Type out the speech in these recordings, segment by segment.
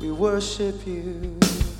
we worship you.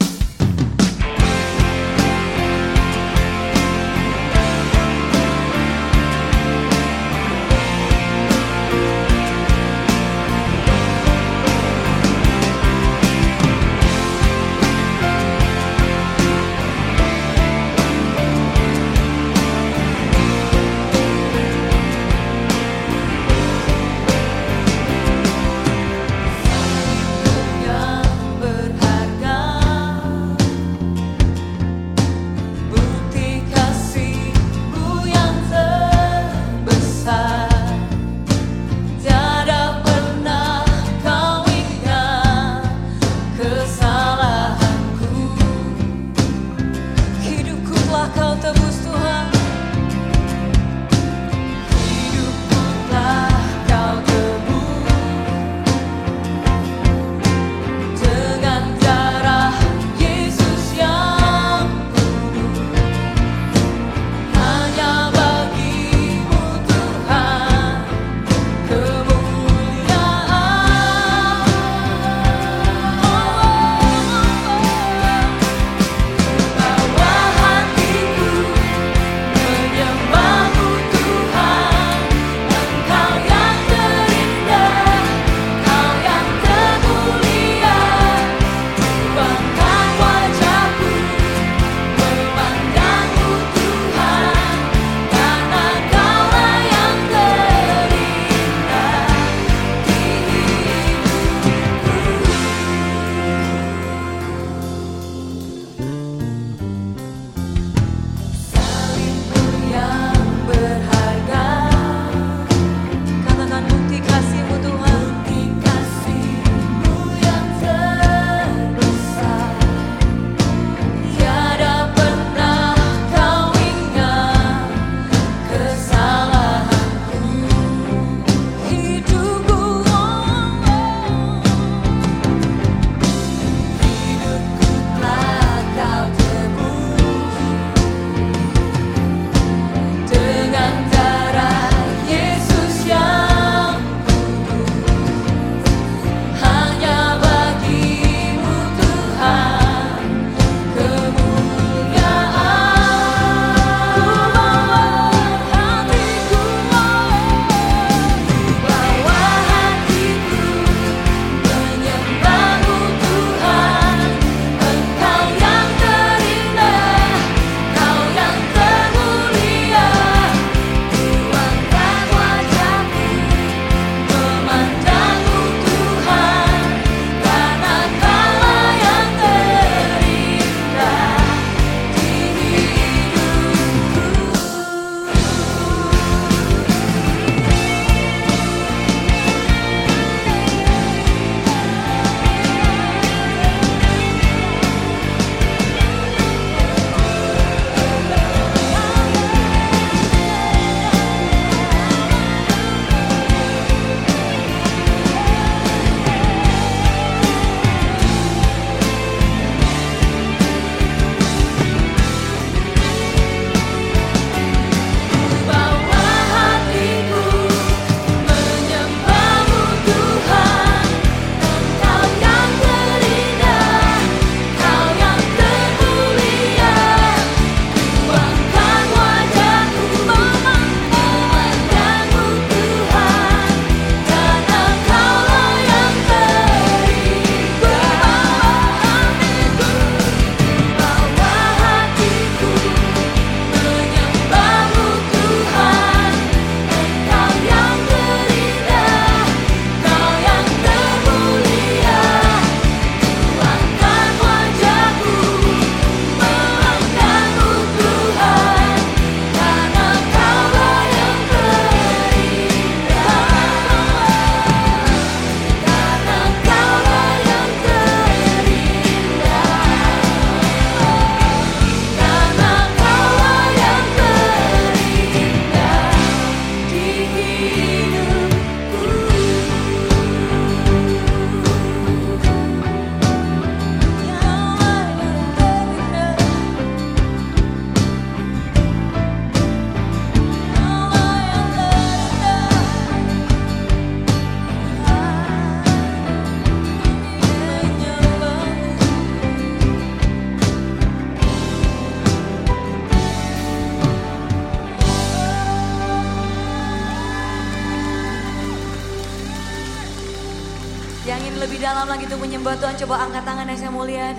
Lebih dalam lagi untuk menyembah Tuhan, coba angkat tangan yang saya lihat.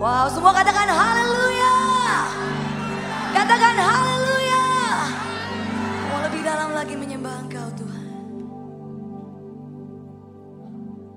Wow, semua katakan haleluya.